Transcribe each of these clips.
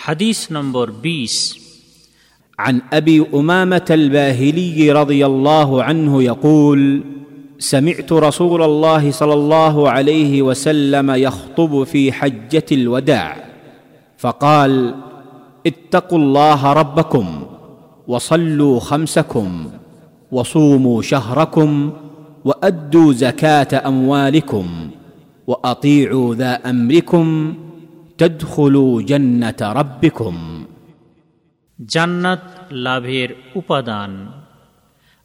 حديث نمبر بيس. عن أبي أمامة الباهلي رضي الله عنه يقول سمعت رسول الله صلى الله عليه وسلم يخطب في حجة الوداع فقال اتقوا الله ربكم وصلوا خمسكم وصوموا شهركم وأدوا زكاة أموالكم وأطيعوا ذا أمركم তদখুলু জন্নত জান্নাত লাভের উপাদান।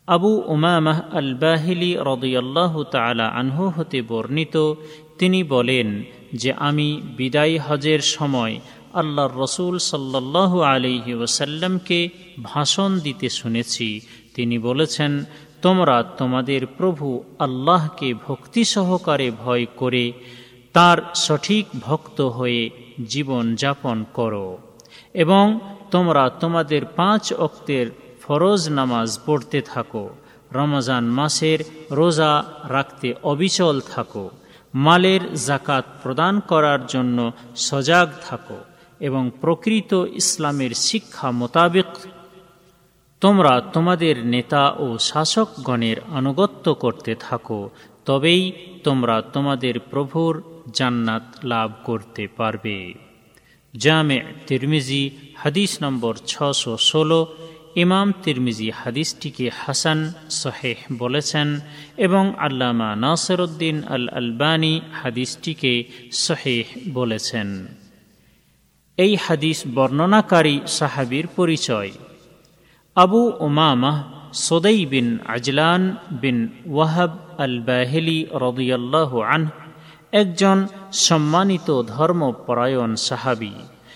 আবু উমামাহ আলবাহিলি রদিয়াল্লাহ তালা আনহু হতে বর্ণিত, তিনি বলেন যে আমি বিদায় হজের সময় আল্লাহ রসুল সাল্লাহ আলিহি ওসাল্লামকে ভাষণ দিতে শুনেছি। তিনি বলেছেন, তোমরা তোমাদের প্রভু আল্লাহকে ভক্তি সহকারে ভয় করে, তার সঠিক ভক্ত হয়ে জীবন যাপন করো। এবং তোমরা তোমাদের পাঁচ অক্তের ফরজ নামাজ পড়তে থাকো। রমজান মাসের রোজা রাখতে অবিচল থাকো। মালের জাকাত প্রদান করার জন্য সজাগ থাকো এবং প্রকৃত ইসলামের শিক্ষা মোতাবেক তোমরা তোমাদের নেতা ও শাসকগণের আনুগত্য করতে থাকো। তবেই তোমরা তোমাদের প্রভুর জান্নাত লাভ করতে পারবে। জামে তিরমিজি, হাদিস নম্বর ছশো ষোলো। ইমাম তিরমিজি হাদিসটিকে হাসান, সহেহ বলেছেন এবং আল্লামা নাসরুদ্দিন আল আলবানী হাদিসটিকে সহেহ বলেছেন। এই হাদিস বর্ণনাকারী সাহাবির পরিচয়। আবু ওমামাহ সদৈ বিন আজলান বিন ওয়াহাব আল বাহেলি রদিয়াল্লাহ আনহ একজন সম্মানিত ধর্মপরায়ণ সাহাবি।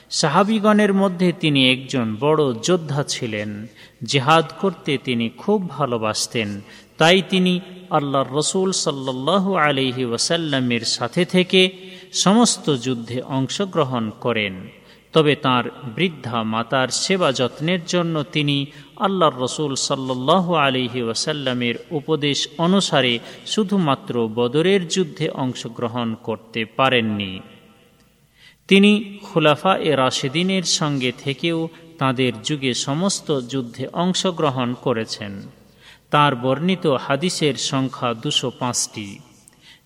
সাহাবিগণের মধ্যে তিনি একজন বড় যোদ্ধা ছিলেন। জেহাদ করতে তিনি খুব ভালোবাসতেন। তাই তিনি আল্লাহর রসুল সাল্লাহ আলহি ওয়াসাল্লামের সাথে থেকে সমস্ত যুদ্ধে অংশগ্রহণ করেন। তবে তার বৃদ্ধা মাতার সেবা যত্নের জন্য তিনি আল্লাহর রসুল সাল্লাহ আলিহি ওয়াসাল্লামের উপদেশ অনুসারে শুধুমাত্র বদরের যুদ্ধে অংশগ্রহণ করতে পারেননি। তিনি খুলাফা এ রাশেদিনের সঙ্গে থেকেও তাদের যুগে সমস্ত যুদ্ধে অংশগ্রহণ করেছেন। তার বর্ণিত হাদিসের সংখ্যা দুশো পাঁচটি।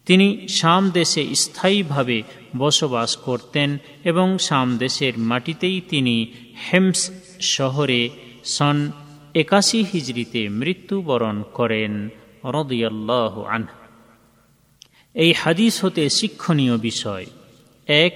তিনি শাম দেশে স্থায়ীভাবে বসবাস করতেন এবং শাম দেশের মাটিতেই তিনি হেমস শহরে সন একাশি হিজড়িতে মৃত্যুবরণ করেন রদিয়াল্লাহ আন এই হাদিস হতে শিক্ষণীয় বিষয়। এক,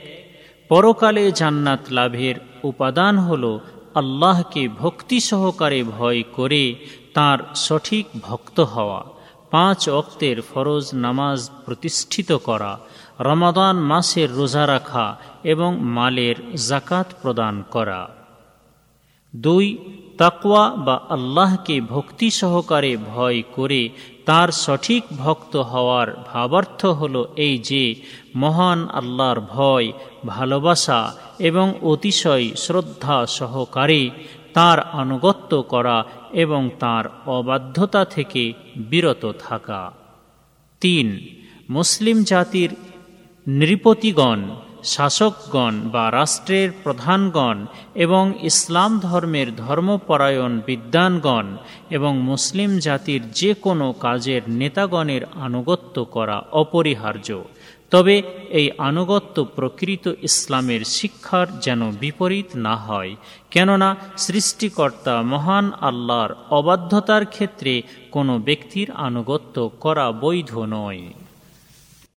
পরকালে জান্নাত লাভের উপাদান হল আল্লাহকে ভক্তি সহকারে ভয় করে তার সঠিক ভক্ত হওয়া। পাঁচ অক্তের ফরজ নামাজ প্রতিষ্ঠিত করা, রমাদান মাসের রোজা রাখা এবং মালের জাকাত প্রদান করা। দুই, তাকওয়া বা আল্লাহকে ভক্তি সহকারে ভয় করে তার সঠিক ভক্ত হওয়ার ভাবার্থ হল এই যে, মহান আল্লাহর ভয়, ভালোবাসা এবং অতিশয় শ্রদ্ধা সহকারে তার আনুগত্য করা এবং তার অবাধ্যতা থেকে বিরত থাকা। তিন, মুসলিম জাতির নৃপতিগণ, শাসকগণ বা রাষ্ট্রের প্রধানগণ এবং ইসলাম ধর্মের ধর্মপরায়ণ বিদ্যানগণ এবং মুসলিম জাতির যে কোনো কাজের নেতাগণের আনুগত্য করা অপরিহার্য। তবে এই আনুগত্য প্রকৃত ইসলামের শিক্ষার যেন বিপরীত না হয়, কেননা সৃষ্টিকর্তা মহান আল্লাহর অবাধ্যতার ক্ষেত্রে কোনো ব্যক্তির আনুগত্য করা বৈধ নয়।